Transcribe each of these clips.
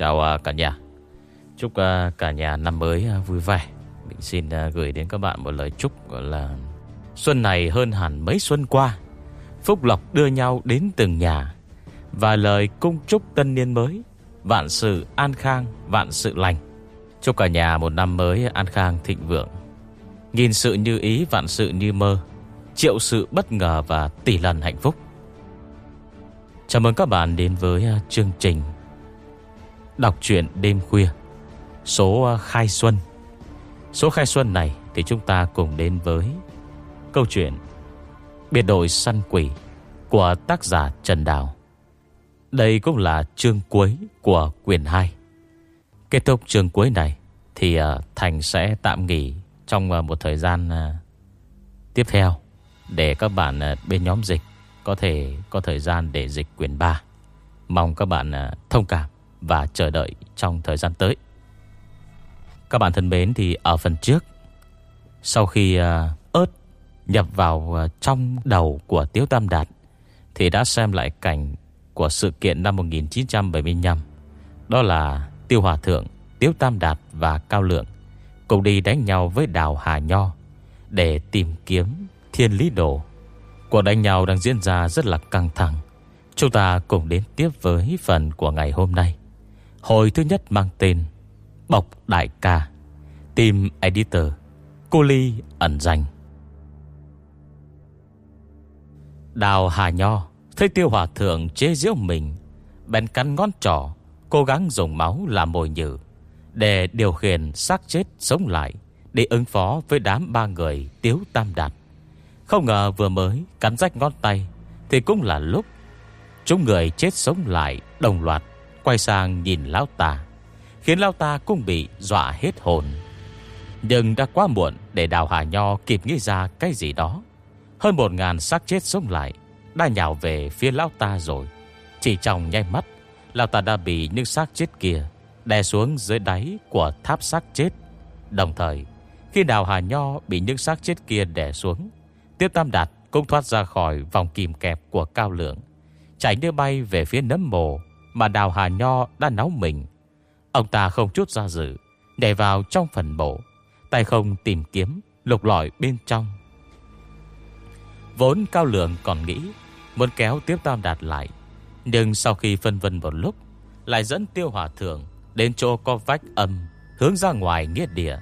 Chào à, cả nhà. Chúc à, cả nhà năm mới à, vui vẻ. Mình xin gửi đến các bạn một lời chúc, gọi là, Xuân này hơn hẳn mấy xuân qua. Phúc lộc đưa nhau đến từng nhà. Và lời cung chúc tân niên mới, Vạn sự an khang, Vạn sự lành. Chúc cả nhà một năm mới an khang, thịnh vượng. Nhìn sự như ý, Vạn sự như mơ, Triệu sự bất ngờ và tỷ lần hạnh phúc. Chào mừng các bạn đến với chương trình Đọc truyện đêm khuya. Số ờ, khai xuân. Số khai xuân này Thì chúng ta cùng đến với Câu chuyện Biệt đội săn quỷ Của tác giả Trần Đào. Đây cũng là chương cuối Của quyển 2 Kết thúc chương cuối này Thì ờ, Thành sẽ tạm nghỉ Trong ờ, một thời gian Tiếp theo Để các bạn bên nhóm dịch Có thể có thời gian để dịch quyển 3 Mong các bạn thông cảm. Và chờ đợi trong thời gian tới Các bạn thân mến thì ở phần trước Sau khi à, ớt nhập vào à, trong đầu của Tiếu Tam Đạt thì đã xem lại cảnh của sự kiện năm 1975. Đó là Tiêu Hòa Thượng, Tiếu Tam Đạt và Cao Lượng cùng đi đánh nhau với Đào Hà Nho để tìm kiếm thiên lý đồ. Cuộc đánh nhau đang diễn ra rất là căng thẳng. Chúng ta cùng đến tiếp với phần của ngày hôm nay. Hồi thứ nhất mang tên Bọc Đại Ca. Team Editor, Cô Ly ẩn danh. Đào Hà Nho, Thấy tiêu hòa thượng chế giễu mình, Bèn cắn ngón trỏ, Cố gắng dùng máu làm mồi nhử, Để điều khiển xác chết sống lại, Để ứng phó với đám ba người Tiếu Tam Đạt. Không ngờ vừa mới cắn rách ngón tay, Thì cũng là lúc Chúng người chết sống lại đồng loạt. Quay sang nhìn Lão ta, Khiến Lão ta cũng bị dọa hết hồn. Nhưng đã quá muộn Để Đào Hà Nho kịp nghĩ ra cái gì đó. Hơn một ngàn xác chết sống lại Đã nhào về phía lão ta rồi. Chỉ trong nháy mắt, Lão ta đã bị những xác chết kia Đè xuống dưới đáy của tháp xác chết. Đồng thời, Khi đào Hà Nho bị những xác chết kia đè xuống, Tiếp Tam Đạt cũng thoát ra khỏi vòng kìm kẹp của Cao Lượng, Chạy như bay về phía nấm mồ mà đào Hà Nho đã nấu mình. Ông ta không chút ra dự Để vào trong phần mộ Tay không tìm kiếm, Lục lọi bên trong. Vốn cao lượng còn nghĩ, Muốn kéo tiếp tam đạt lại, Nhưng sau khi phân vân một lúc, Lại dẫn tiêu hòa thượng Đến chỗ có vách âm, Hướng ra ngoài nghĩa địa.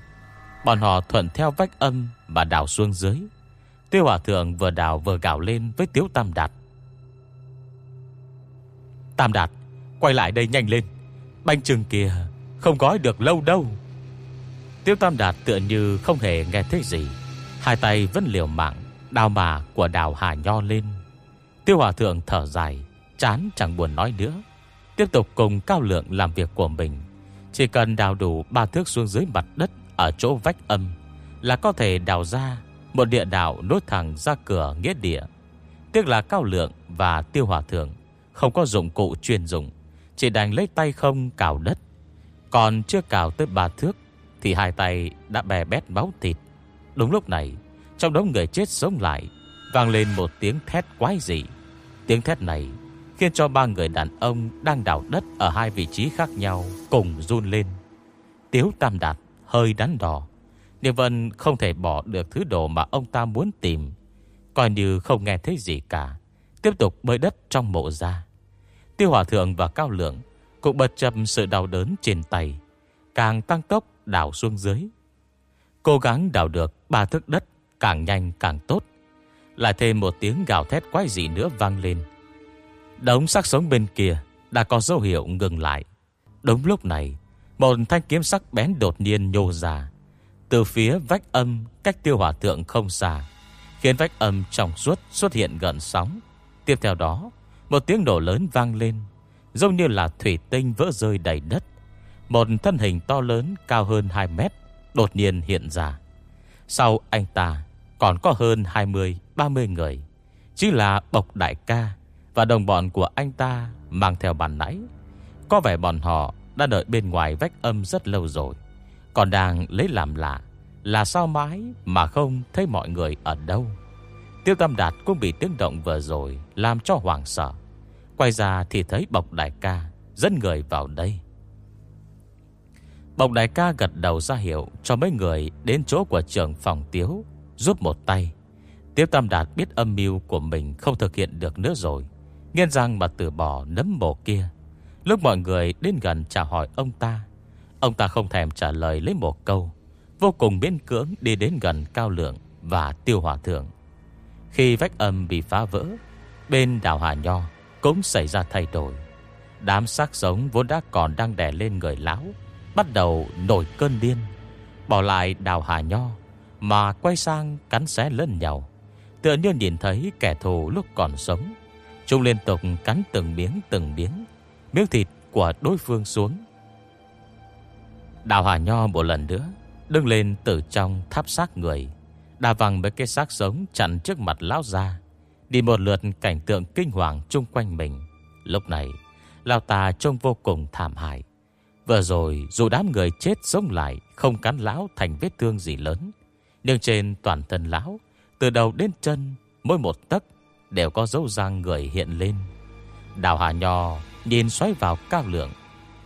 Bọn họ thuận theo vách âm mà đào xuống dưới. Tiêu hòa thượng vừa đào vừa gạo lên Với tiếu tam đạt. Tam đạt Quay lại đây nhanh lên. Bánh chừng kia Không gói được lâu đâu. Tiêu tam đạt tựa như không hề nghe thấy gì. Hai tay vẫn liều mạng Đào mà của đào Hà Nho lên. Tiêu Hòa Thượng thở dài, Chán chẳng buồn nói nữa. Tiếp tục cùng Cao Lượng làm việc của mình. Chỉ cần đào đủ ba thước xuống dưới mặt đất Ở chỗ vách âm Là có thể đào ra Một địa đạo nối thẳng ra cửa nghĩa địa. Tiếc là Cao Lượng và Tiêu Hòa Thượng Không có dụng cụ chuyên dụng chỉ đành lấy tay không cào đất. Còn chưa cào tới ba thước, Thì hai tay đã bè bét máu thịt. Đúng lúc này, trong đống người chết sống lại, Vang lên một tiếng thét quái dị. Tiếng thét này Khiến cho ba người đàn ông Đang đào đất ở hai vị trí khác nhau Cùng run lên. Tiếu Tam Đạt hơi đắn đỏ Niệm Vân không thể bỏ được thứ đồ Mà ông ta muốn tìm. Coi như không nghe thấy gì cả, Tiếp tục bơi đất trong mộ ra. Tiêu Hòa Thượng và Cao Lượng Cũng bật chậm sự đau đớn trên tay, Càng tăng tốc đào xuống dưới. Cố gắng đào được ba thước đất Càng nhanh càng tốt, Lại thêm một tiếng gào thét quái dị nữa vang lên. Đống sắc sống bên kia Đã có dấu hiệu ngừng lại. Đúng lúc này, Một thanh kiếm sắc bén đột nhiên nhô ra. Từ phía vách âm Cách tiêu hỏa thượng không xa, Khiến vách âm trong suốt xuất hiện gần sóng. Tiếp theo đó một tiếng nổ lớn vang lên, Giống như là thủy tinh vỡ rơi đầy đất Một thân hình to lớn cao hơn 2 mét Đột nhiên hiện ra Sau anh ta còn có hơn 20-30 người. Chỉ là Bộc Đại ca và đồng bọn của anh ta mang theo bàn nãy. Có vẻ bọn họ đã đợi bên ngoài vách âm rất lâu rồi. Còn đang lấy làm lạ là sao mãi mà không thấy mọi người ở đâu. Tiêu Tam Đạt cũng bị tiếng động vừa rồi làm cho hoàng sợ. Quay ra thì thấy Bộc Đại ca dẫn người vào đây. Bộc đại ca gật đầu ra hiệu Cho mấy người đến chỗ của trưởng phòng tiếu Giúp một tay Tiêu Tam Đạt biết âm mưu của mình Không thực hiện được nữa rồi Nghiên răng mà từ bỏ nấm mồ kia Lúc mọi người đến gần chào hỏi ông ta Ông ta không thèm trả lời lấy một câu, Vô cùng miễn cưỡng đi đến gần Cao Lượng Và Tiêu Hòa Thượng khi vách âm bị phá vỡ, Bên đảo Hà Nho Cũng xảy ra thay đổi. Đám xác sống vốn đã còn đang đè lên người lão Bắt đầu nổi cơn điên. Bỏ lại đào Hà Nho Mà quay sang cắn xé lẫn nhau. Tựa như nhìn thấy kẻ thù lúc còn sống, Chúng liên tục cắn từng miếng từng miếng Miếng thịt của đối phương xuống. Đào Hà Nho một lần nữa Đứng lên từ trong tháp xác người. Đà văng mấy cái xác sống chặn trước mặt lão ra Đi một lượt cảnh tượng kinh hoàng chung quanh mình. Lúc này, Lão ta trông vô cùng thảm hại. Vừa rồi, dù đám người chết sống lại, Không cắn lão thành vết thương gì lớn. Nhưng trên toàn thân lão, Từ đầu đến chân, Mỗi một tấc đều có dấu răng người hiện lên. Đào Hà Nho nhìn xoáy vào cao lượng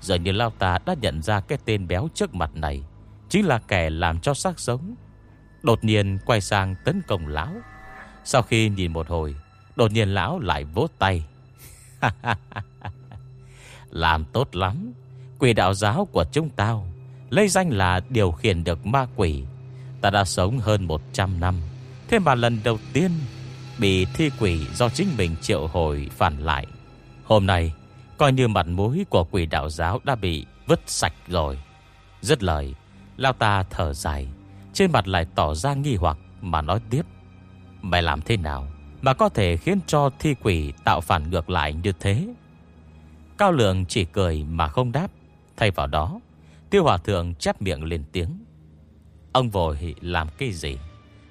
Giờ như Lao ta đã nhận ra cái tên béo trước mặt này, Chính là kẻ làm cho xác sống Đột nhiên quay sang tấn công lão. Sau khi nhìn một hồi, Đột nhiên lão lại vỗ tay. Làm tốt lắm. Quỷ đạo giáo của chúng tao Lấy danh là điều khiển được ma quỷ. Ta đã sống hơn 100 năm. Thế mà lần đầu tiên Bị thi quỷ do chính mình triệu hồi phản lại. Hôm nay, Coi như mặt mũi của quỷ đạo giáo Đã bị vứt sạch rồi. Rất lời Lao ta thở dài. Trên mặt lại tỏ ra nghi hoặc Mà nói tiếp. Mày làm thế nào Mà có thể khiến cho thi quỷ tạo phản ngược lại như thế? Cao lượng chỉ cười mà không đáp. Thay vào đó, Tiêu hòa thượng chép miệng lên tiếng. Ông vội làm cái gì?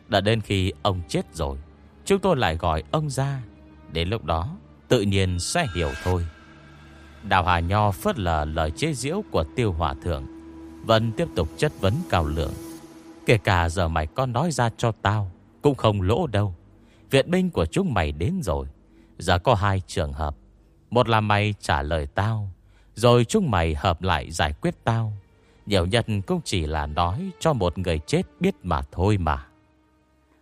Đã đến khi ông chết rồi, Chúng tôi lại gọi ông ra. Đến lúc đó, tự nhiên sẽ hiểu thôi. Đào Hà Nho phớt lờ lời chế diễu của tiêu hòa thượng, Vẫn tiếp tục chất vấn cao lượng. Kể cả giờ mày có nói ra cho tao, Cũng không lỗ đâu. Viện binh của chúng mày đến rồi. Giờ có hai trường hợp. Một là mày trả lời tao, Rồi chúng mày hợp lại giải quyết tao. Nhiều nhất cũng chỉ là nói Cho một người chết biết mà thôi mà.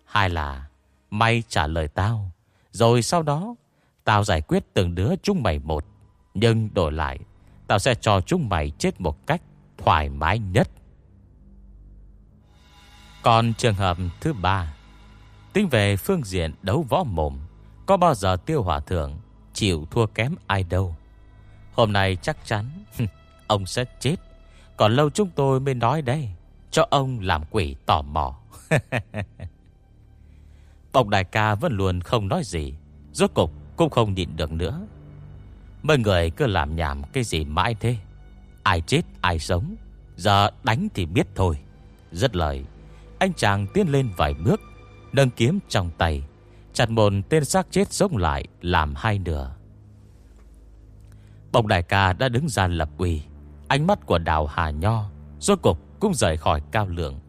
Hai là Mày trả lời tao, Rồi sau đó Tao giải quyết từng đứa chúng mày một. Nhưng đổi lại, Tao sẽ cho chúng mày chết một cách thoải mái nhất. Còn trường hợp thứ ba, Tính về phương diện đấu võ mồm, Có bao giờ tiêu hỏa thượng Chịu thua kém ai đâu? Hôm nay chắc chắn, Ông sẽ chết. Còn lâu chúng tôi mới nói đây, Cho ông làm quỷ tò mò. Bọc đại ca vẫn luôn không nói gì, Rốt cục cũng không nhịn được nữa. Mấy người cứ làm nhảm cái gì mãi thế? Ai chết, ai sống? Giờ đánh thì biết thôi. Rất lời anh chàng tiến lên vài bước, Nâng kiếm trong tay, Chặt một tên xác chết sống lại Làm hai nửa. Bồng đại ca đã đứng ra lập quỳ Ánh mắt của đào Hà Nho, Rốt cục cũng rời khỏi cao lượng.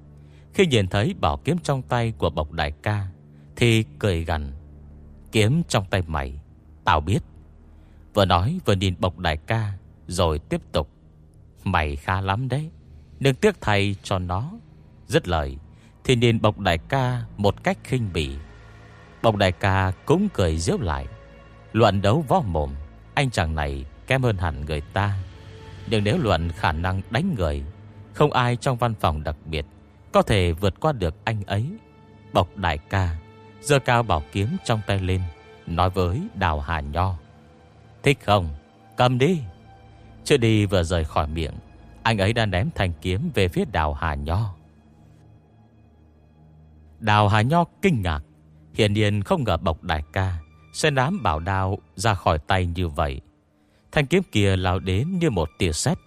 Khi nhìn thấy bảo kiếm trong tay của bộc đại ca, Thì cười gần Kiếm trong tay mày, Tao biết. Vừa nói vừa nhìn bộc đại ca, Rồi tiếp tục, Mày khá lắm đấy, Đừng tiếc thầy cho nó. Rất lời thì nhìn bọc đại ca một cách khinh bỉ, bọc đại ca cũng cười diếu lại. Luận đấu võ mồm, Anh chàng này kém hơn hẳn người ta. Nhưng nếu luận khả năng đánh người, Không ai trong văn phòng đặc biệt Có thể vượt qua được anh ấy. Bọc đại ca Dơ cao bảo kiếm trong tay lên, Nói với Đào Hà Nho. Thích không? Cầm đi. Chưa đi vừa rời khỏi miệng, Anh ấy đã ném thanh kiếm về phía Đào Hà Nho. Đào Hà Nho kinh ngạc. Hiện nhiên không ngờ bọc đại ca Sẽ nắm bảo đào ra khỏi tay như vậy. Thanh kiếm kia lao đến như một tia sét.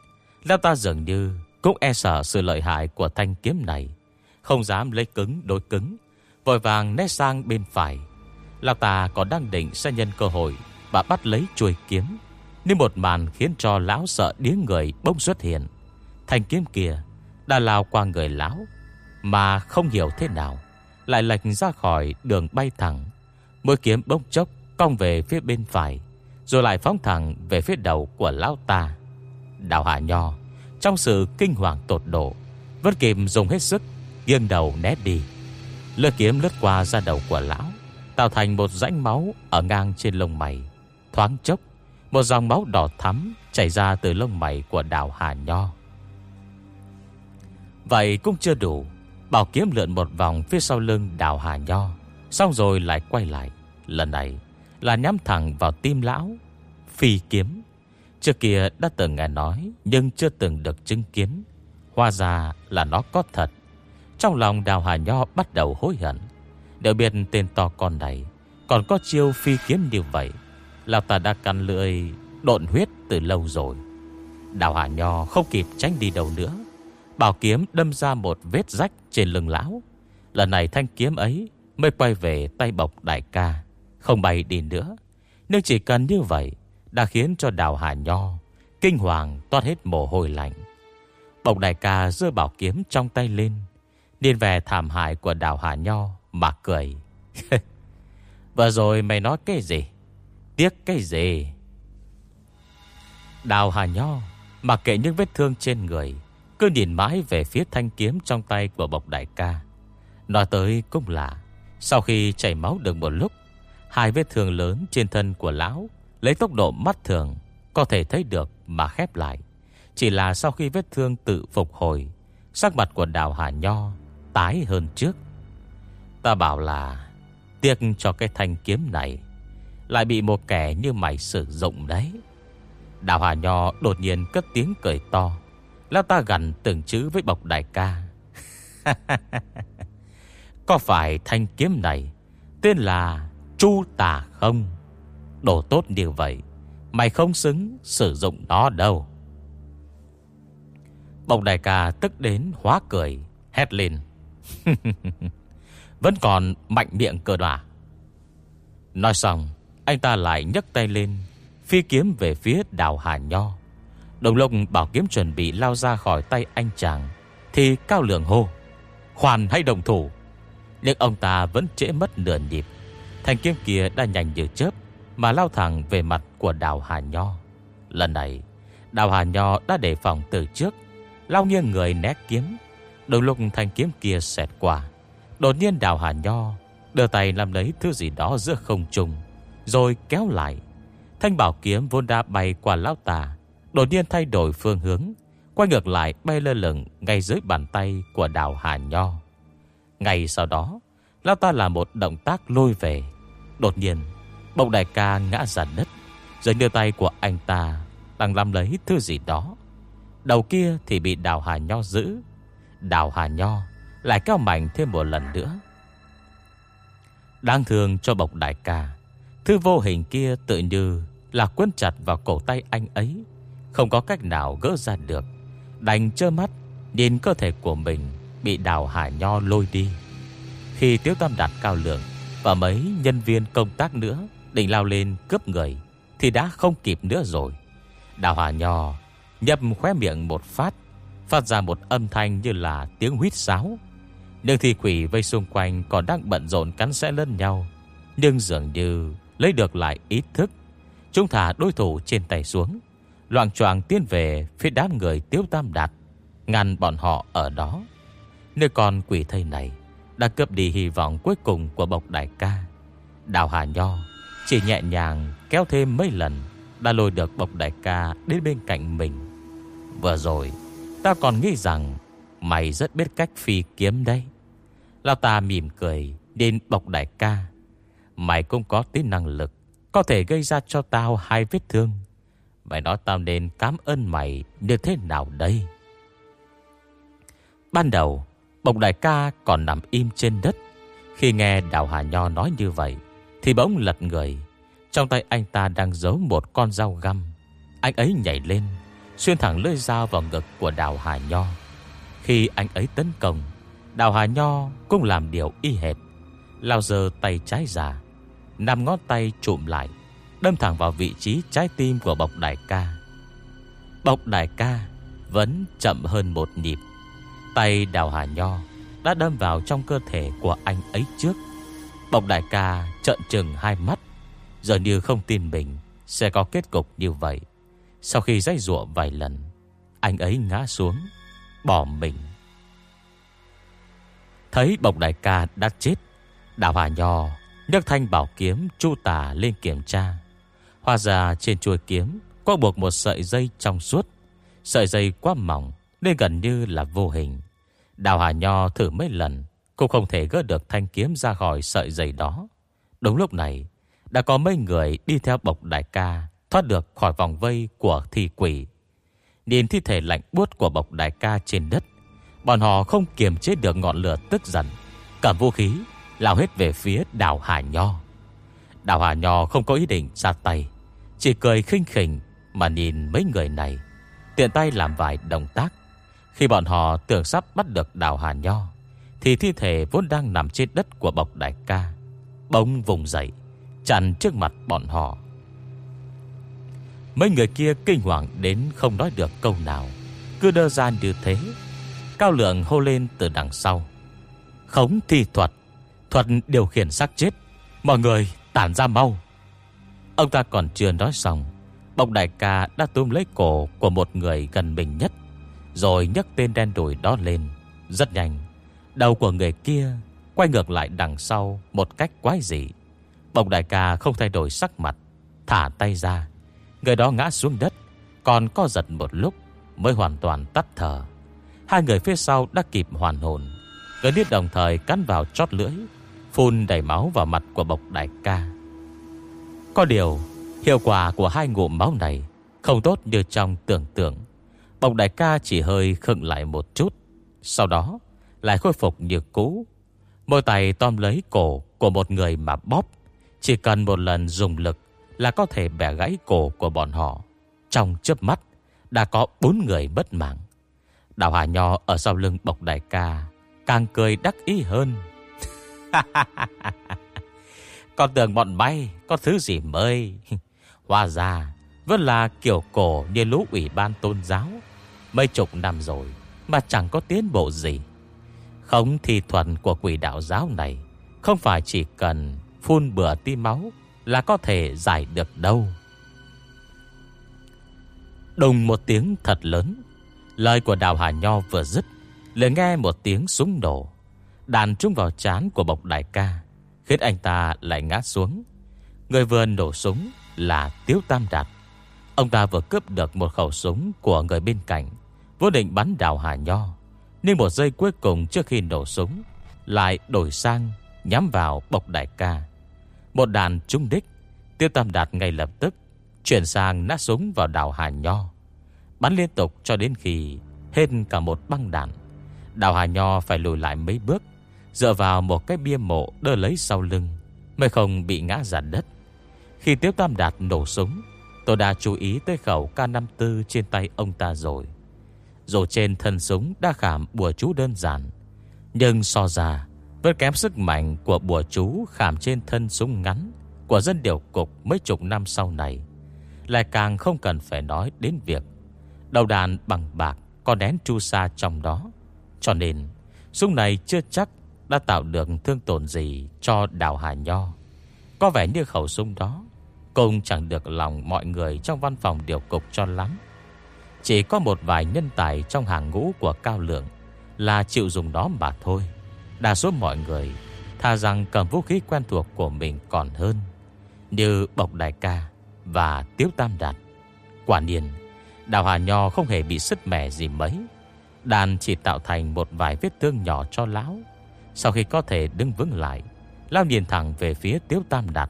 Lão ta dường như Cũng e sợ sự lợi hại của thanh kiếm này. Không dám lấy cứng đối cứng, Vội vàng né sang bên phải. Lão ta còn đang định sẽ nhân cơ hội Và bắt lấy chuôi kiếm, Nhưng một màn khiến cho lão sợ điếng người bông xuất hiện. Thanh kiếm kia Đã lao qua người lão Mà không hiểu thế nào. Lại lệch ra khỏi đường bay thẳng. Mũi kiếm bốc chốc, Cong về phía bên phải, Rồi lại phóng thẳng về phía đầu của lão ta. Đào Hạ Nho, Trong sự kinh hoàng tột độ, Vẫn kịp dùng hết sức, Nghiêng đầu né đi. Lưỡi kiếm lướt qua da đầu của lão, Tạo thành một rãnh máu Ở ngang trên lông mày. Thoáng chốc, Một dòng máu đỏ thắm Chảy ra từ lông mày của đào Hà Nho. Vậy cũng chưa đủ. Bảo kiếm lượn một vòng phía sau lưng đào Hà Nho. Xong rồi lại quay lại. Lần này là nhắm thẳng vào tim lão, Phi kiếm. Trước kia đã từng nghe nói, Nhưng chưa từng được chứng kiến. Hoa ra là nó có thật. Trong lòng đào Hà Nho bắt đầu hối hận. Đều biết tên to con này Còn có chiêu phi kiếm như vậy, Lão ta đã cắn lưỡi, Độn huyết từ lâu rồi. Đào Hà Nho không kịp tránh đi đâu nữa. Bảo kiếm đâm ra một vết rách trên lưng lão. Lần này thanh kiếm ấy Mới quay về tay bọc đại ca. Không bay đi nữa. Nhưng chỉ cần như vậy, Đã khiến cho đào Hà Nho, Kinh hoàng toát hết mồ hôi lạnh. Bọc đại ca rơi bảo kiếm trong tay lên. Điên về thảm hại của đào Hà Nho Mà cười. Vừa rồi mày nói cái gì? Tiếc cái gì? Đào Hà Nho Mặc kệ những vết thương trên người cứ nhìn mãi về phía thanh kiếm trong tay của bộc đại ca. Nói tới cũng là Sau khi chảy máu được một lúc, Hai vết thương lớn trên thân của lão Lấy tốc độ mắt thường, Có thể thấy được mà khép lại. Chỉ là sau khi vết thương tự phục hồi, Sắc mặt của đào Hà Nho Tái hơn trước. Ta bảo là, Tiếc cho cái thanh kiếm này, Lại bị một kẻ như mày sử dụng đấy. Đào Hà Nho đột nhiên cất tiếng cười to. Lão ta gần từng chữ với bọc đại ca. Có phải thanh kiếm này Tên là Chu Tà không? Đồ tốt như vậy, Mày không xứng sử dụng nó đâu. Bọc đại ca tức đến hóa cười, Hét lên. Vẫn còn mạnh miệng cơ đà. Nói xong, Anh ta lại nhấc tay lên, Phi kiếm về phía đào Hà Nho. Đồng lộc bảo kiếm chuẩn bị lao ra khỏi tay anh chàng, Thì cao lượng hô, Khoan hay đồng thủ! Nhưng ông ta vẫn trễ mất nửa nhịp. Thanh kiếm kia đã nhanh như chớp Mà lao thẳng về mặt của đào Hà Nho. Lần này, Đào Hà Nho đã đề phòng từ trước, Lao nghiêng người né kiếm. Đồng lúc thanh kiếm kia xẹt qua. Đột nhiên đào Hà Nho Đưa tay làm lấy thứ gì đó giữa không trung, Rồi kéo lại. Thanh bảo kiếm vốn đã bay qua lão tà Đột nhiên thay đổi phương hướng, Quay ngược lại bay lơ lửng Ngay dưới bàn tay của đào Hà Nho. Ngay sau đó, Lão ta làm một động tác lôi về. Đột nhiên Bông đại ca ngã ra đất, Rồi đưa tay của anh ta Đang làm lấy thứ gì đó. Đầu kia thì bị đào Hà Nho giữ. Đào Hà Nho Lại cao mạnh thêm một lần nữa. Đáng thương cho bộc đại ca, Thứ vô hình kia tự như là quấn chặt vào cổ tay anh ấy. Không có cách nào gỡ ra được. Đành trơ mắt, Nhìn cơ thể của mình Bị đào hà nho lôi đi. Khi Tiếu Tam đặt cao lượng Và mấy nhân viên công tác nữa Định lao lên cướp người, Thì đã không kịp nữa rồi. Đào hà nho nhấp khóe miệng một phát Phát ra một âm thanh như là tiếng huyết sáo. Nhưng thì quỷ vây xung quanh Còn đang bận rộn cắn sẽ lẫn nhau, Nhưng dường như lấy được lại ý thức. Chúng thả đối thủ trên tay xuống. Loạn choạng tiến về phía đám người Tiếu Tam Đạt, Ngăn bọn họ ở đó. Nơi con quỷ thây này Đã cướp đi hy vọng cuối cùng của bộc đại ca. Đào Hà Nho Chỉ nhẹ nhàng kéo thêm mấy lần Đã lôi được bộc đại ca đến bên cạnh mình. Vừa rồi, Ta còn nghĩ rằng Mày rất biết cách phi kiếm đấy. Lão ta mỉm cười Đến bộc đại ca. Mày cũng có tí năng lực có thể gây ra cho tao hai vết thương. Mày nói tao nên cảm ơn mày Như thế nào đây? Ban đầu Bồng đại ca còn nằm im trên đất. Khi nghe Đào Hà Nho nói như vậy, Thì bỗng lật người. Trong tay anh ta đang giấu một con dao găm. Anh ấy nhảy lên, Xuyên thẳng lưỡi dao vào ngực của Đào Hà Nho. Khi anh ấy tấn công, Đào Hà Nho cũng làm điều y hệt. Lao giờ tay trái ra nằm ngón tay trụm lại. Đâm thẳng vào vị trí trái tim của bọc đại ca. Bọc đại ca Vẫn chậm hơn một nhịp. Tay đào hà nho Đã đâm vào trong cơ thể của anh ấy trước. Bọc đại ca trợn trừng hai mắt, Giờ như không tin mình Sẽ có kết cục như vậy. Sau khi dây rụa vài lần, anh ấy ngã xuống, Bỏ mình. Thấy bộc đại ca đã chết, Đào Hà Nho nhấc thanh bảo kiếm chu tả lên kiểm tra hoa ra trên chuôi kiếm Có buộc một sợi dây trong suốt. Sợi dây quá mỏng Nên gần như là vô hình. Đào Hà Nho thử mấy lần Cũng không thể gỡ được thanh kiếm ra khỏi sợi dây đó. Đúng lúc này, Đã có mấy người đi theo bộc đại ca Thoát được khỏi vòng vây của thi quỷ. Nhìn thi thể lạnh buốt của bộc đại ca trên đất, Bọn họ không kiềm chế được ngọn lửa tức giận. Cả vũ khí Lao hết về phía đào Hà Nho. Đào Hà Nho không có ý định ra tay. Chỉ cười khinh khỉnh Mà nhìn mấy người này, Tiện tay làm vài động tác. Khi bọn họ tưởng sắp bắt được đào Hà Nho, Thì thi thể vốn đang nằm trên đất của bọc đại ca Bỗng vùng dậy, Chặn trước mặt bọn họ. Mấy người kia kinh hoàng đến không nói được câu nào, Cứ đơ ra như thế, Cao lượng hô lên từ đằng sau. Khống thi thuật Thuật điều khiển xác chết, Mọi người tản ra mau. Ông ta còn chưa nói xong Bọc đại ca đã túm lấy cổ Của một người gần mình nhất, Rồi nhấc tên đen đùi đó lên, Rất nhanh. Đầu của người kia Quay ngược lại đằng sau Một cách quái dị. Bọc đại ca không thay đổi sắc mặt, Thả tay ra. Người đó ngã xuống đất, Còn co giật một lúc Mới hoàn toàn tắt thở. Hai người phía sau đã kịp hoàn hồn. Người điết đồng thời cắn vào chót lưỡi, Phun đầy máu vào mặt của bộc đại ca. Có điều, Hiệu quả của hai ngụm máu này Không tốt như trong tưởng tượng. Bộc đại ca chỉ hơi khựng lại một chút, Sau đó Lại khôi phục như cũ. Môi tay tom lấy cổ của một người mà bóp, Chỉ cần một lần dùng lực Là có thể bẻ gãy cổ của bọn họ. Trong chớp mắt, Đã có bốn người bất mạng. Đào Hà Nho ở sau lưng bộc đại ca Càng cười đắc ý hơn. còn tưởng bọn bay Có thứ gì mới. Hóa ra, Vẫn là kiểu cổ như lũ ủy ban tôn giáo. Mấy chục năm rồi, Mà chẳng có tiến bộ gì. Không thi thuần của quỷ đạo giáo này, Không phải chỉ cần Phun bừa tí máu Là có thể giải được đâu. Đùng một tiếng thật lớn, Lời của đào Hà Nho vừa dứt, liền nghe một tiếng súng nổ. Đàn trúng vào chán của bộc đại ca. Khiến anh ta lại ngã xuống. Người vừa nổ súng là Tiếu Tam Đạt. Ông ta vừa cướp được một khẩu súng Của người bên cạnh, Vô định bắn đào Hà Nho. Nhưng một giây cuối cùng trước khi nổ súng, Lại đổi sang Nhắm vào bộc đại ca. Một đàn trúng đích Tiêu Tam Đạt ngay lập tức Chuyển sang nát súng vào đào Hà Nho. Bắn liên tục cho đến khi Hết cả một băng đạn. Đào Hà Nho phải lùi lại mấy bước Dựa vào một cái bia mộ đỡ lấy sau lưng, Mới không bị ngã ra đất. Khi Tiếu Tam Đạt nổ súng, Tôi đã chú ý tới khẩu K54 trên tay ông ta rồi. Dù trên thân súng đã khảm bùa chú đơn giản, Nhưng so ra Vẫn kém sức mạnh của bùa chú khảm trên thân súng ngắn Của dân điều cục mấy chục năm sau này, Lại càng không cần phải nói đến việc Đầu đàn bằng bạc Có nén chu sa trong đó. Cho nên, Súng này chưa chắc đã tạo được thương tổn gì cho đào Hà Nho. Có vẻ như khẩu súng đó cũng chẳng được lòng mọi người trong văn phòng điều cục cho lắm. Chỉ có một vài nhân tài trong hàng ngũ của Cao Lượng là chịu dùng đó mà thôi. Đa số mọi người tha rằng cầm vũ khí quen thuộc của mình còn hơn. Như Bộc Đại Ca và Tiếu Tam Đạt. Quả nhiên, Đào Hà Nho không hề bị sứt mẻ gì mấy. Đàn chỉ tạo thành một vài vết thương nhỏ cho lão. Sau khi có thể đứng vững lại, Lao nhìn thẳng về phía Tiếu Tam Đạt,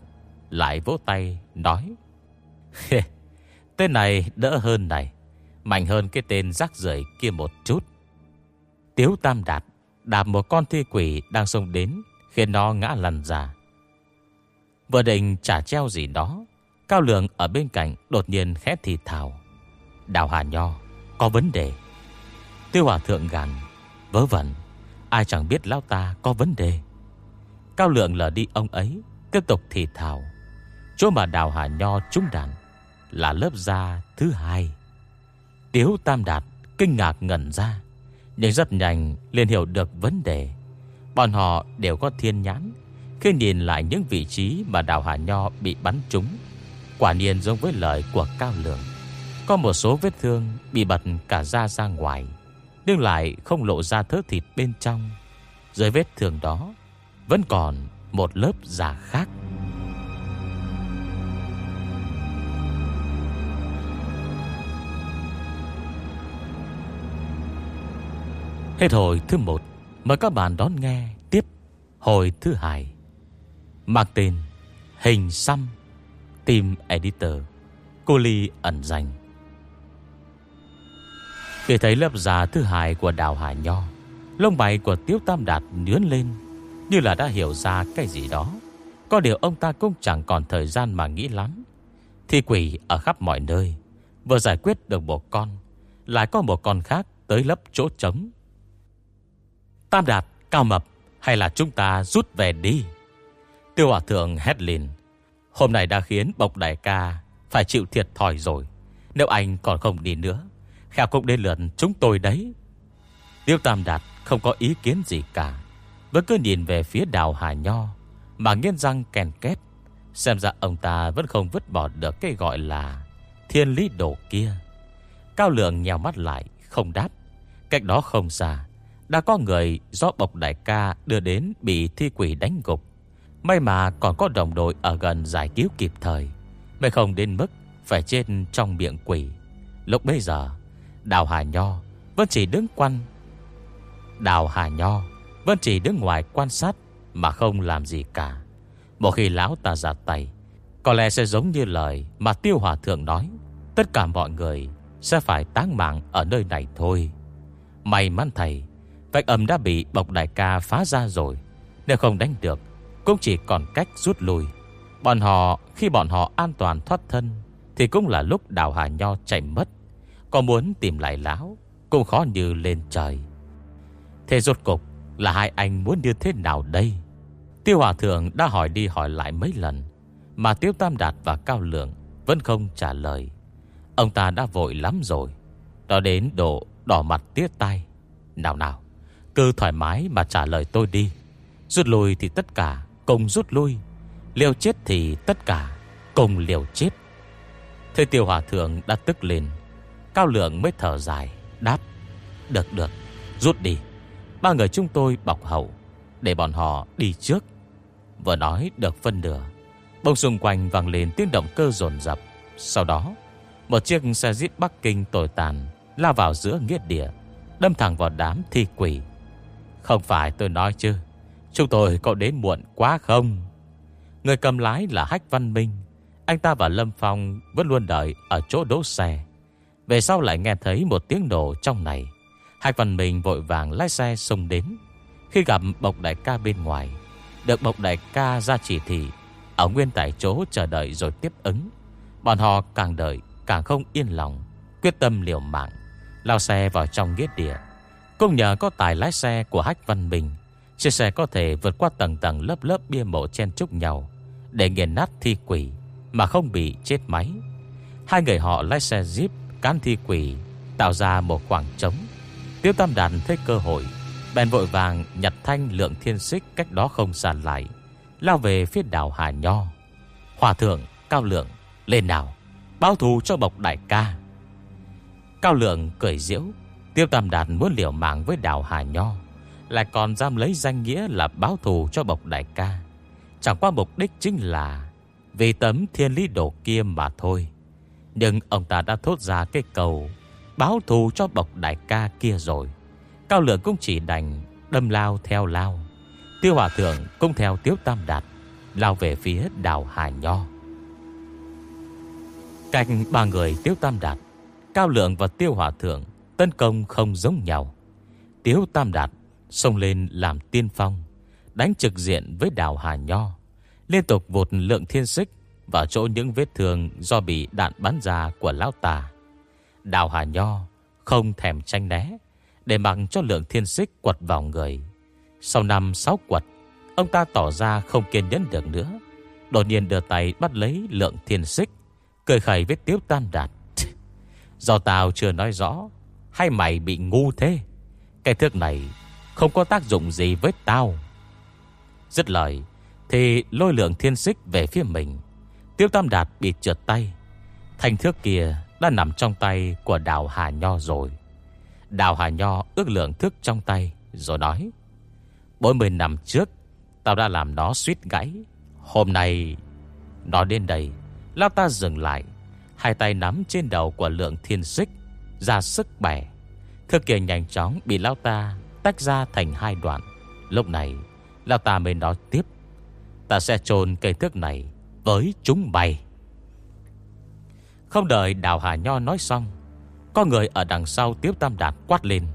Lại vỗ tay, nói Tên này đỡ hơn này, Mạnh hơn cái tên rác rưởi kia một chút. Tiếu Tam Đạt Đạp một con thi quỷ đang xông đến, Khiến nó ngã lăn ra. Vừa định trả treo gì đó, Cao lượng ở bên cạnh Đột nhiên khẽ thì thào, Đào Hà Nho, Có vấn đề. Tiêu Hòa Thượng gàn Vớ vẩn. Ai chẳng biết lão ta có vấn đề. Cao lượng lờ đi ông ấy, Tiếp tục thì thảo Chỗ mà đào hà nho trúng đàn Là lớp da thứ hai. Tiếu Tam Đạt Kinh ngạc ngẩn ra, Nhưng rất nhanh liền hiểu được vấn đề. Bọn họ đều có thiên nhãn, Khi nhìn lại những vị trí Mà đào hà nho bị bắn trúng, Quả nhiên giống với lời của Cao Lượng. Có một số vết thương bị bật cả da ra ngoài. Nhưng lại không lộ ra thớ thịt bên trong. Dưới vết thương đó, Vẫn còn một lớp da khác. Hết hồi thứ một, Mời các bạn đón nghe tiếp Hồi thứ hai. Mặc tên Hình xăm, Team Editor, Cô Ly ẩn danh. Khi thấy lớp già thứ hai của đào Hải Nho Lông mày của Tiếu Tam Đạt nhướn lên Như là đã hiểu ra cái gì đó. Có điều ông ta cũng chẳng còn thời gian mà nghĩ lắm. Thi quỷ ở khắp mọi nơi Vừa giải quyết được một con Lại có một con khác tới lấp chỗ trống. Tam Đạt, Cao Mập Hay là chúng ta rút về đi? Tiêu Hòa Thượng hét lên. Hôm nay đã khiến Bộc Đại ca Phải chịu thiệt thòi rồi Nếu anh còn không đi nữa Khéo cũng đến lượt chúng tôi đấy. Tiêu Tam Đạt không có ý kiến gì cả, Vẫn cứ nhìn về phía đào Hà Nho, Mà nghiên răng kèn két, Xem ra ông ta vẫn không vứt bỏ được Cái gọi là thiên lý đồ kia. Cao lượng nhào mắt lại, Không đáp. Cách đó không xa, Đã có người do bộc đại ca đưa đến Bị thi quỷ đánh gục. May mà còn có đồng đội ở gần giải cứu kịp thời, Mới không đến mức Phải chết trong miệng quỷ. Lúc bây giờ Đào Hà Nho vẫn chỉ đứng quan Đào Hà Nho Vẫn chỉ đứng ngoài quan sát Mà không làm gì cả. Một khi lão ta ra tay, Có lẽ sẽ giống như lời mà Tiêu Hòa Thượng nói, Tất cả mọi người Sẽ phải táng mạng ở nơi này thôi. May mắn thầy Vạch âm đã bị bọc đại ca phá ra rồi, Nếu không đánh được, Cũng chỉ còn cách rút lui. Bọn họ, khi bọn họ an toàn thoát thân, Thì cũng là lúc đào hà nho chạy mất. Có muốn tìm lại lão, Cũng khó như lên trời. Thế rốt cục là hai anh muốn như thế nào đây? Tiêu Hòa Thượng đã hỏi đi hỏi lại mấy lần, Mà Tiêu Tam Đạt và Cao Lượng Vẫn không trả lời. Ông ta đã vội lắm rồi, Đó đến độ đỏ mặt tiết tay Nào nào, Cứ thoải mái mà trả lời tôi đi. Rút lui thì tất cả cùng rút lui, Liều chết thì tất cả cùng liều chết. Thế tiêu hòa thượng đã tức lên. Cao lượng mới thở dài, Đáp, Được được, Rút đi. Ba người chúng tôi bọc hậu, Để bọn họ đi trước. Vừa nói được phân nửa, Bông xung quanh vang lên tiếng động cơ dồn dập. Sau đó, Một chiếc xe jeep Bắc Kinh tồi tàn Lao vào giữa nghĩa địa, Đâm thẳng vào đám thi quỷ. Không phải tôi nói chứ, Chúng tôi có đến muộn quá không? Người cầm lái là Hách Văn Minh. Anh ta và Lâm Phong Vẫn luôn đợi ở chỗ đỗ xe. Về sau lại nghe thấy một tiếng nổ trong này. Hách Văn Minh vội vàng lái xe xông đến. Khi gặp Bộc Đại ca bên ngoài, Được Bộc Đại ca ra chỉ thị, Ở nguyên tại chỗ chờ đợi rồi tiếp ứng. Bọn họ càng đợi, Càng không yên lòng, Quyết tâm liều mạng, Lao xe vào trong ghét địa. Cũng nhờ có tài lái xe của Hách Văn Minh Chiếc xe có thể vượt qua tầng tầng lớp lớp bia mộ chen chúc nhau, Để nghiền nát thi quỷ Mà không bị chết máy. Hai người họ lái xe Jeep Cán thi quỷ Tạo ra một khoảng trống. Tiêu Tam Đàn thấy cơ hội Bèn vội vàng nhặt thanh lượng thiên xích Cách đó không xa lại Lao về phía đảo Hà Nho. Hòa thượng, Cao Lượng Lên nào, báo thù cho bộc đại ca. Cao Lượng cười diễu Tiêu Tam đàn muốn liều mạng với đảo Hà Nho Lại còn dám lấy danh nghĩa là báo thù cho bộc đại ca. Chẳng qua mục đích chính là Vì tấm thiên lý đồ kia mà thôi. Nhưng ông ta đã thốt ra cái cầu Báo thù cho bộc đại ca kia rồi. Cao Lượng cũng chỉ đành Đâm lao theo lao. Tiêu Hòa Thượng cũng theo Tiếu Tam Đạt Lao về phía đảo Hà Nho. Cạnh ba người Tiếu Tam Đạt, Cao Lượng và Tiêu Hòa Thượng Tấn công không giống nhau. Tiếu Tam Đạt Xông lên làm tiên phong, Đánh trực diện với đảo Hà Nho, Liên tục vột lượng thiên xích vào chỗ những vết thương Do bị đạn bắn ra của lão tà. Đào Hà Nho Không thèm tranh né, Để mặc cho lượng thiên xích quật vào người. Sau năm sáu quật, Ông ta tỏ ra không kiên nhẫn được nữa. Đột nhiên đưa tay bắt lấy lượng thiên xích, Cười khẩy với Tiếu Tam Đạt. Do tao chưa nói rõ, Hay mày bị ngu thế? Cái thước này không có tác dụng gì với tao. Dứt lời, Thì lôi lượng thiên xích về phía mình. Tiêu Tam Đạt bị trượt tay. Thanh thước kia đã nằm trong tay của đào Hà Nho rồi. Đào Hà Nho ước lượng thước trong tay, rồi nói 40 năm trước, Tao đã làm nó suýt gãy. Hôm nay, Nó đến đây, Lao ta dừng lại. Hai tay nắm trên đầu của lượng thiên xích, Ra sức bẻ. Thước kia nhanh chóng bị Lao ta Tách ra thành hai đoạn. Lúc này, Lao ta mới nói tiếp, Ta sẽ trồn cây thước này với chúng bay. Không đợi Đào Hà Nho nói xong, Có người ở đằng sau tiếp Tam Đạt quát lên.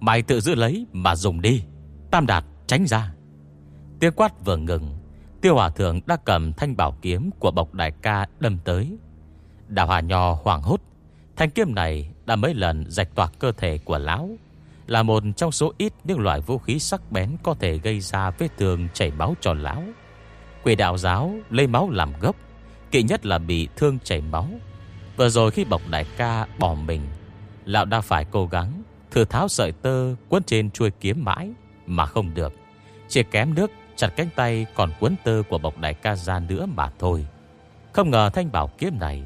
Mày tự giữ lấy mà dùng đi, Tam Đạt tránh ra. Tiếng quát vừa ngừng, Tiêu Hòa Thượng đã cầm thanh bảo kiếm Của bọc đại ca đâm tới. Đào Hà Nho hoảng hốt, Thanh kiếm này đã mấy lần rạch toạc cơ thể của lão, Là một trong số ít những loại vũ khí sắc bén Có thể gây ra vết thương chảy máu cho lão. Quỷ đạo giáo lấy máu làm gốc, Kỵ nhất là bị thương chảy máu. Vừa rồi khi bọc đại ca bỏ mình, Lão đã phải cố gắng Thử tháo sợi tơ quấn trên chuôi kiếm mãi Mà không được. Chỉ kém nước chặt cánh tay còn cuốn tơ của bọc đại ca ra nữa mà thôi. Không ngờ thanh bảo kiếm này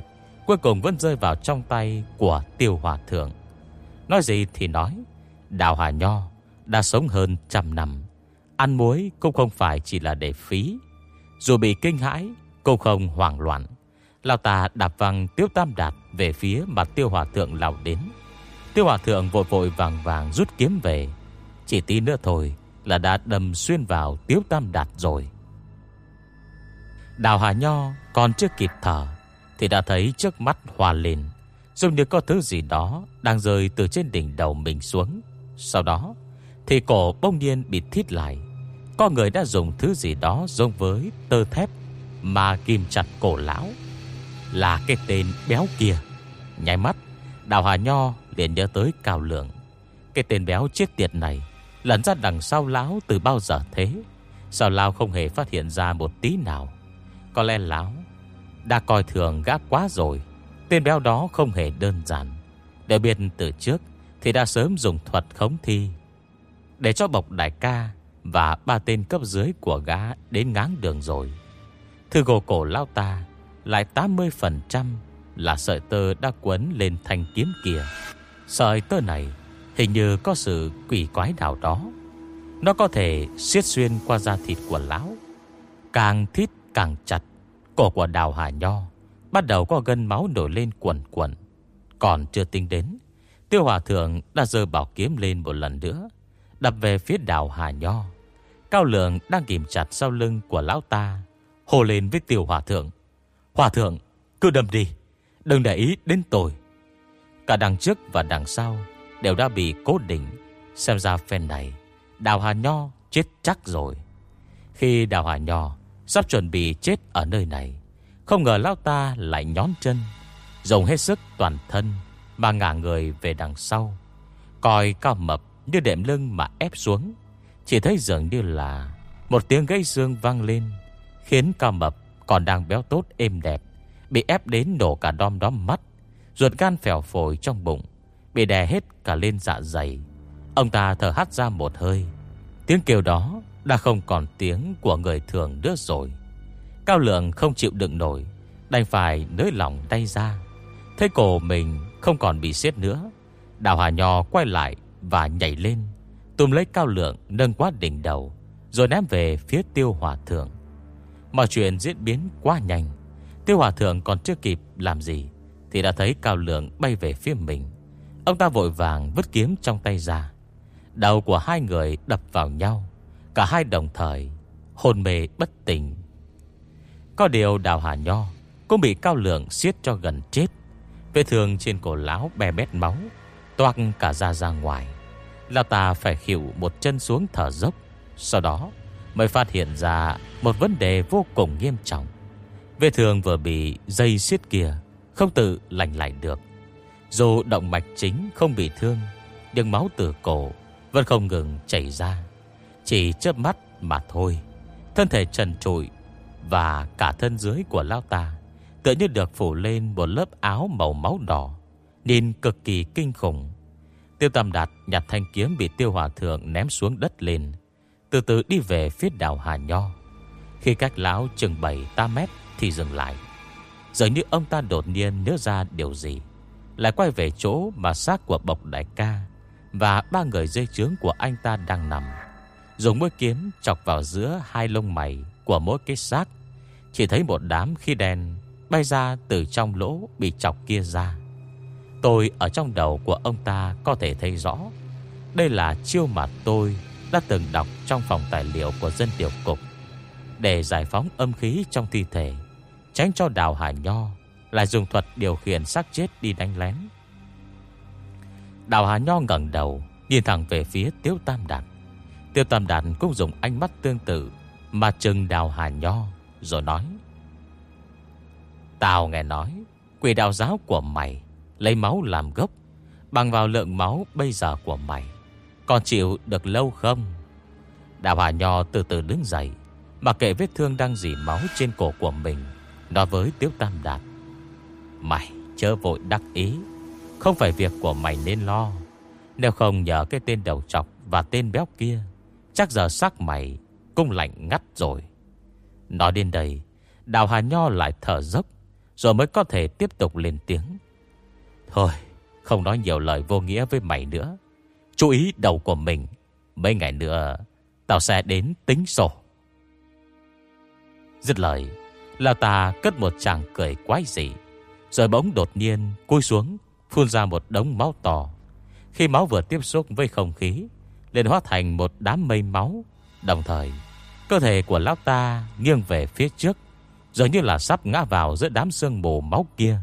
Cuối cùng vẫn rơi vào trong tay của tiêu hòa thượng. Nói gì thì nói, Đào Hà Nho đã sống hơn trăm năm, Ăn muối cũng không phải chỉ là để phí dù bị kinh hãi, Cô không hoảng loạn. Lão ta đạp văng tiêu tam đạt Về phía mà tiêu hòa thượng lao đến. Tiêu hòa thượng vội vội vàng vàng rút kiếm về. Chỉ tí nữa thôi Là đã đâm xuyên vào tiêu tam đạt rồi. Đào Hà Nho còn chưa kịp thở Thì đã thấy trước mắt hòa lên Giống như có thứ gì đó Đang rơi từ trên đỉnh đầu mình xuống. Sau đó Thì cổ bông nhiên bị thít lại. Có người đã dùng thứ gì đó giống với tơ thép Mà kìm chặt cổ lão. Là cái tên béo kia. Nháy mắt, Đào Hà Nho liền nhớ tới Cao Lượng. Cái tên béo chết tiệt này Lẫn ra đằng sau lão từ bao giờ thế? Sao lão không hề phát hiện ra một tí nào? Có lẽ lão Đã coi thường gã quá rồi. Tên béo đó không hề đơn giản. Để biết từ trước Thì đã sớm dùng thuật khống thi. Để cho bọc đại ca và ba tên cấp dưới của gã Đến ngáng đường rồi. Thư gồ cổ lao ta Lại 80% là sợi tơ đã quấn lên thanh kiếm kia. Sợi tơ này hình như có sự quỷ quái nào đó. Nó có thể xiết xuyên qua da thịt của lão, Càng thít càng chặt, Cổ của đào hà nho Bắt đầu có gân máu nổi lên quần quần Còn chưa tính đến, Tiêu hòa thượng đã dơ bảo kiếm lên một lần nữa, Đập về phía đào hà nho. Cao lượng đang kìm chặt sau lưng của lão ta Hồ lên với tiêu hòa thượng. Hòa thượng, cứ đâm đi, Đừng để ý đến tôi. Cả đằng trước và đằng sau Đều đã bị cố định. Xem ra phen này, Đào Hà Nho chết chắc rồi. Khi Đào Hà Nho Sắp chuẩn bị chết ở nơi này, Không ngờ Lão ta lại nhón chân, Dùng hết sức toàn thân Mà ngả người về đằng sau, Coi cao mập như đệm lưng mà ép xuống. Chỉ thấy dường như là Một tiếng gây xương vang lên, Khiến cao mập còn đang béo tốt, êm đẹp, Bị ép đến nổ cả đom đóm mắt, Ruột gan phèo phổi trong bụng, Bị đè hết cả lên dạ dày. Ông ta thở hắt ra một hơi. Tiếng kêu đó đã không còn tiếng của người thường nữa rồi. Cao lượng không chịu đựng nổi, Đành phải nới lỏng tay ra. Thấy cổ mình không còn bị xiết nữa, Đào Hà Nho quay lại và nhảy lên. Tùm lấy cao lượng, nâng quá đỉnh đầu, Rồi ném về phía tiêu hòa thượng. Mọi chuyện diễn biến quá nhanh. Tiêu hòa thượng còn chưa kịp làm gì, Thì đã thấy cao lượng bay về phía mình. Ông ta vội vàng vứt kiếm trong tay ra. Đầu của hai người đập vào nhau, Cả hai đồng thời Hồn mê bất tỉnh. Có điều đào hà nho Cũng bị cao lượng xiết cho gần chết. Vết thương trên cổ lão bè bét máu, Toạc cả da ra ngoài. Lão ta phải khỉu một chân xuống thở dốc. Sau đó, mới phát hiện ra Một vấn đề vô cùng nghiêm trọng. Vết thương vừa bị dây xiết kia Không tự lành lại được. Dù động mạch chính không bị thương, Nhưng máu từ cổ Vẫn không ngừng chảy ra. Chỉ chớp mắt mà thôi. Thân thể trần trụi Và cả thân dưới của Lao ta Tựa như được phủ lên một lớp áo màu máu đỏ, Nhìn cực kỳ kinh khủng. Tiêu Tam Đạt nhặt thanh kiếm bị Tiêu Hòa Thượng ném xuống đất lên. Từ từ đi về phía đảo Hà Nho. Khi cách lão chừng 7-8 mét thì dừng lại. Giờ như ông ta đột nhiên nhớ ra điều gì. Lại quay về chỗ mà xác của bộc đại ca Và ba người dây chướng của anh ta đang nằm. Dùng mũi kiếm chọc vào giữa hai lông mày Của mỗi cái xác. Chỉ thấy một đám khí đen Bay ra từ trong lỗ bị chọc kia ra. Tôi ở trong đầu của ông ta Có thể thấy rõ. Đây là chiêu mà tôi Đã từng đọc trong phòng tài liệu của dân điều cục. Để giải phóng âm khí trong thi thể, Tránh cho đào hải nho Lại dùng thuật điều khiển xác chết đi đánh lén. Đào Hà Nho ngẩn đầu, Nhìn thẳng về phía Tiếu Tam Đạt. Tiêu Tam Đạt cũng dùng ánh mắt tương tự Mà chừng đào Hà Nho Rồi nói, Tao nghe nói, Quỷ đạo giáo của mày Lấy máu làm gốc, Bằng vào lượng máu bây giờ của mày. Còn chịu được lâu không? Đào Hà Nho từ từ đứng dậy Mà kệ vết thương đang dỉ máu trên cổ của mình, Nói với Tiếu Tam Đạt. Mày chớ vội đắc ý, Không phải việc của mày nên lo. Nếu không nhờ cái tên đầu trọc Và tên béo kia, Chắc giờ sắc mày Cũng lạnh ngắt rồi. Nói đến đây, Đào Hà Nho lại thở dốc, Rồi mới có thể tiếp tục lên tiếng. Thôi, Không nói nhiều lời vô nghĩa với mày nữa. Chú ý đầu của mình. Mấy ngày nữa, Tao sẽ đến tính sổ. Dứt lời, Lão ta cất một chàng cười quái dị, Rồi bỗng đột nhiên cúi xuống, Phun ra một đống máu to Khi máu vừa tiếp xúc với không khí, liền hóa thành một đám mây máu. Đồng thời, Cơ thể của lão ta nghiêng về phía trước, Dường như là sắp ngã vào giữa đám sương mù máu kia.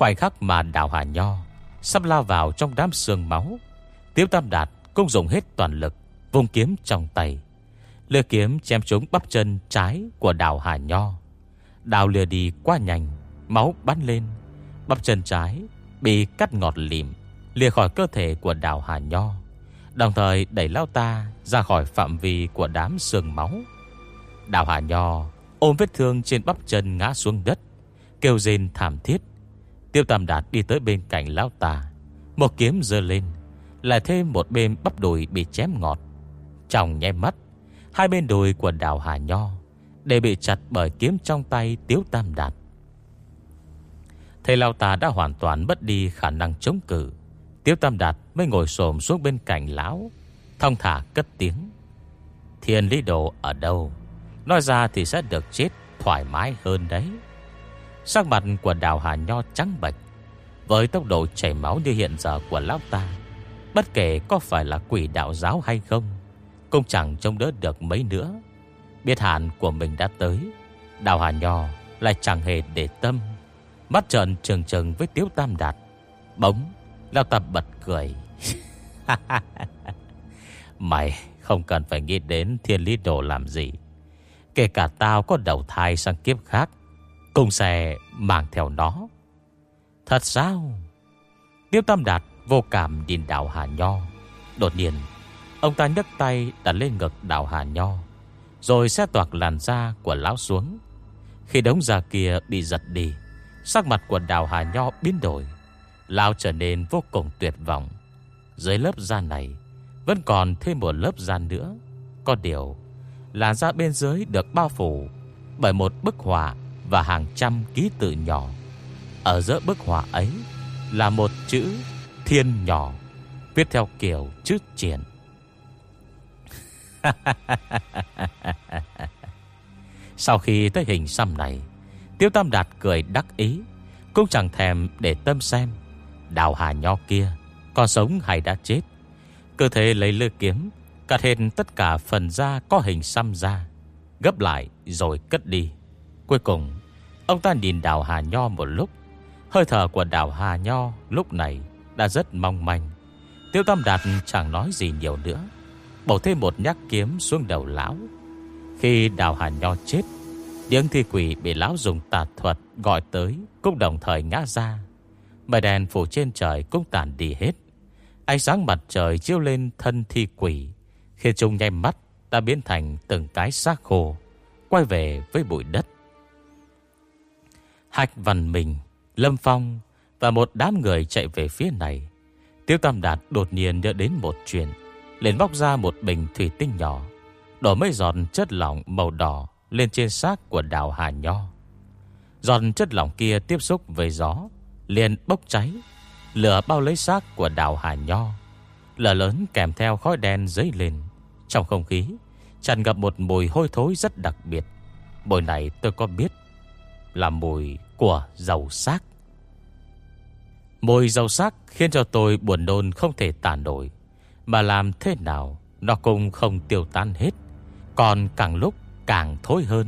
Khoảnh khắc mà đào hà nho Sắp lao vào trong đám sương máu, Tiếu Tam Đạt cũng dùng hết toàn lực Vùng kiếm trong tay. Lừa kiếm chém trúng bắp chân trái của đào Hà Nho. Đào lừa đi quá nhanh, Máu bắn lên. Bắp chân trái bị cắt ngọt lìm Lìa khỏi cơ thể của đào Hà Nho, Đồng thời đẩy lao ta Ra khỏi phạm vi của đám sương máu. Đào Hà Nho Ôm vết thương trên bắp chân ngã xuống đất, Kêu rên thảm thiết. Tiêu Tam Đạt đi tới bên cạnh lão ta. Một kiếm dơ lên, Lại thêm một bên bắp đùi bị chém ngọt. Trong nháy mắt, Hai bên đùi của đào Hà Nho Đều bị chặt bởi kiếm trong tay Tiếu Tam Đạt. Thầy Lão ta đã hoàn toàn mất đi khả năng chống cự. Tiếu Tam Đạt mới ngồi xổm xuống bên cạnh lão Thông thả cất tiếng. Thiên lý đồ ở đâu? Nói ra thì sẽ được chết thoải mái hơn đấy. Sắc mặt của đào Hà Nho trắng bệch, Với tốc độ chảy máu như hiện giờ của lão ta, Bất kể có phải là quỷ đạo giáo hay không, cũng chẳng trông đỡ được mấy nữa Biết hạn của mình đã tới, Đào Hà Nho lại chẳng hề để tâm Mắt trợn trừng trừng với Tiếu Tam Đạt, Bỗng Lão ta bật cười. Mày không cần phải nghĩ đến thiên lý đồ làm gì, Kể cả tao có đầu thai sang kiếp khác cùng sẽ mang theo nó. Thật sao? Tiêu Tam Đạt vô cảm nhìn đào Hà Nho. Đột nhiên, Ông ta nhấc tay đặt lên ngực đào Hà Nho, Rồi xe toạc làn da của lão xuống. Khi đống già kia bị giật đi, Sắc mặt của đào Hà Nho biến đổi. Lão trở nên vô cùng tuyệt vọng. Dưới lớp da này, Vẫn còn thêm một lớp da nữa. Có điều, Làn da bên dưới được bao phủ Bởi một bức họa và hàng trăm ký tự nhỏ. Ở giữa bức họa ấy Là một chữ thiên nhỏ, Viết theo kiểu chữ triển. Sau khi thấy hình xăm này, Tiêu Tam Đạt cười đắc ý, Cũng chẳng thèm để tâm xem. Đào hà nho kia, Còn sống hay đã chết Cơ thể lấy lưỡi kiếm, Cắt hết tất cả phần da có hình xăm ra, Gấp lại rồi cất đi. Cuối cùng Ông ta nhìn đào hà nho một lúc. Hơi thở của đào hà nho lúc này Đã rất mong manh. Tiêu Tam Đạt chẳng nói gì nhiều nữa. Bổ thêm một nhát kiếm xuống đầu lão. Khi đào hà nho chết Điếng thi quỷ bị lão dùng tà thuật Gọi tới cũng đồng thời ngã ra. Mây đèn phủ trên trời cũng tàn đi hết. Ánh sáng mặt trời chiếu lên thân thi quỷ khi chúng nhanh mắt đã biến thành từng cái xác khô, Quay về với bụi đất. Hạch Văn Minh, Lâm Phong Và một đám người chạy về phía này. Tiêu Tam Đạt đột nhiên nhớ đến một chuyện, liền bóc ra một bình thủy tinh nhỏ, Đổ mấy giọt chất lỏng màu đỏ Lên trên xác của đào Hà Nho. Giọt chất lỏng kia tiếp xúc với gió, liền bốc cháy, Lửa bao lấy xác của đào Hà Nho. Lửa lớn kèm theo khói đen dấy lên. Trong không khí, Tràn ngập một mùi hôi thối rất đặc biệt. Mùi này tôi có biết là mùi của dầu xác Mùi dầu xác khiến cho tôi buồn nôn không thể tàn nổi, Mà làm thế nào Nó cũng không tiêu tan hết, Còn càng lúc càng thối hơn.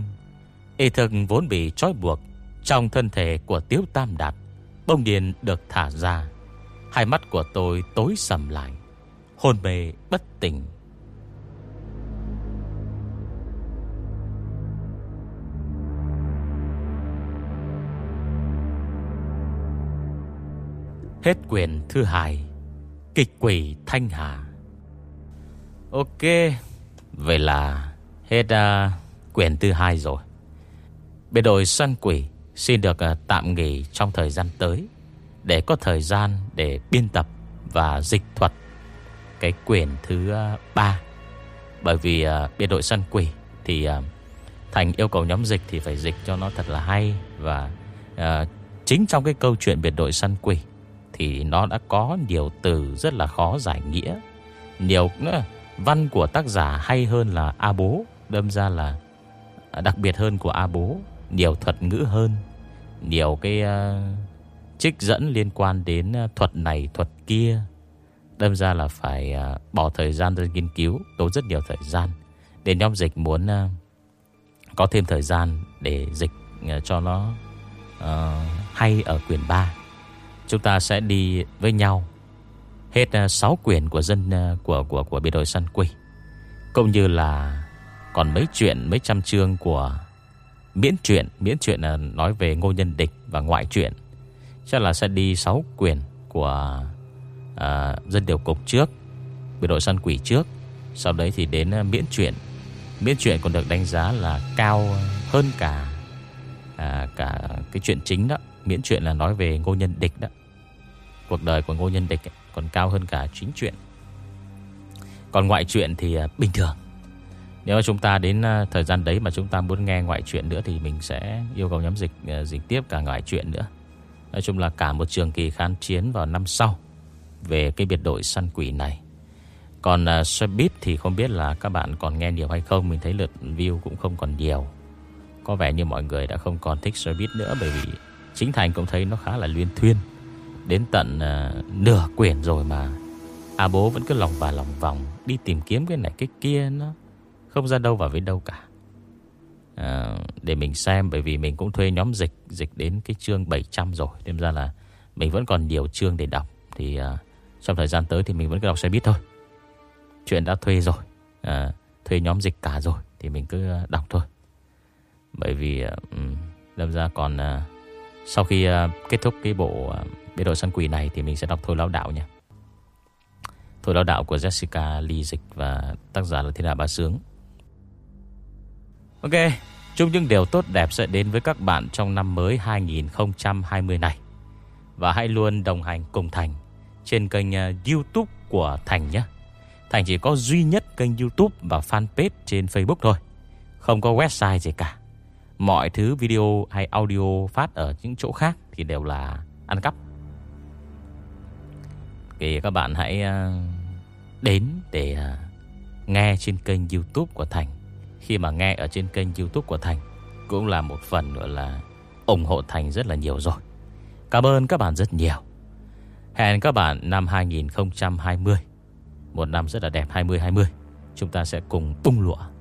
Y thực vốn bị trói buộc Trong thân thể của Tiếu Tam Đạt Bông điền được thả ra. Hai mắt của tôi tối sầm lại, Hôn mê bất tỉnh. Hết quyền thứ hai. Kịch quỷ Thanh Hà. Ok Vậy là hết à, uh, quyền thứ hai rồi. Biệt đội săn quỷ Xin được uh, tạm nghỉ trong thời gian tới Để có thời gian để biên tập và dịch thuật Cái quyền thứ uh, ba. Bởi vì uh, biệt đội săn quỷ Thì uh, Thành yêu cầu nhóm dịch thì phải dịch cho nó thật là hay Và uh, chính trong cái câu chuyện biệt đội săn quỷ thì nó đã có nhiều từ rất là khó giải nghĩa. Nhiều ờ, văn của tác giả hay hơn là A Bố, đâm ra là à, đặc biệt hơn của A Bố, nhiều thuật ngữ hơn, nhiều cái uh, trích dẫn liên quan đến ờ, thuật này, thuật kia. Đâm ra là phải uh, bỏ thời gian ra nghiên cứu, tốn rất nhiều thời gian. Để nhóm dịch muốn uh, có thêm thời gian để dịch uh, cho nó uh, hay ở quyển 3. Chúng ta sẽ đi với nhau. Hết à, 6 quyển của dân à, Của của của biệt đội săn quỷ Cũng như là Còn mấy chuyện mấy trăm chương của Miễn truyện Miễn truyện là nói về ngô nhân địch Và ngoại truyện. Chắc là sẽ đi 6 quyển của à, Dân điều cục trước Biệt đội săn quỷ trước. Sau đấy thì đến à, miễn truyện. Miễn truyện còn được đánh giá là cao hơn cả à, Cả cái chuyện chính đó. Miễn truyện là nói về ngô nhân địch đó. Cuộc đời của ngô nhân địch còn cao hơn cả chính truyện Còn ngoại truyện thì à, bình thường. Nếu mà chúng ta đến à, thời gian đấy mà chúng ta muốn nghe ngoại truyện nữa Thì mình sẽ yêu cầu nhóm dịch à, dịch tiếp cả ngoại truyện nữa. Nói chung là cả một trường kỳ kháng chiến vào năm sau Về cái biệt đội săn quỷ này. Còn uh, xe buýt thì không biết là các bạn còn nghe nhiều hay không Mình thấy lượt view cũng không còn nhiều. Có vẻ như mọi người đã không còn thích xe buýt nữa Bởi vì Chính Thành cũng thấy nó khá là luyên thuyên. Đến tận uh, nửa quyển rồi mà. A bố vẫn cứ lòng và lòng vòng Đi tìm kiếm cái này cái kia nó Không ra đâu vào với đâu cả. À, Để mình xem Bởi vì mình cũng thuê nhóm dịch Dịch đến cái chương 700 rồi Nên ra là mình vẫn còn nhiều chương để đọc. Thì à, trong thời gian tới thì mình vẫn cứ đọc xe buýt thôi. Chuyện đã thuê rồi à, Thuê nhóm dịch cả rồi Thì mình cứ đọc thôi. Bởi vì à, Đâm ra còn à, sau khi à, kết thúc cái bộ uh, Biệt đội săn quỷ này thì mình sẽ đọc Thôi Lão Đạo nha. Thôi Lão Đạo của Jessica Lee Dịch Và tác giả là Thiên Hạ Ba Sướng. Ok Chúc những điều tốt đẹp sẽ đến với các bạn Trong năm mới 2020 này. Và hãy luôn đồng hành cùng Thành Trên kênh à, youtube của Thành nhé. Thành chỉ có duy nhất kênh youtube Và fanpage trên facebook thôi Không có website gì cả. Mọi thứ video hay audio phát ở những chỗ khác Thì đều là ăn cắp. Thì các bạn hãy ờ, đến để ờ, nghe trên kênh youtube của Thành. Khi mà nghe ở trên kênh youtube của Thành Cũng là một phần, gọi là, ủng hộ Thành rất là nhiều rồi. Cảm ơn các bạn rất nhiều. Hẹn các bạn năm 2020 Một năm rất là đẹp 2020 Chúng ta sẽ cùng bung lụa.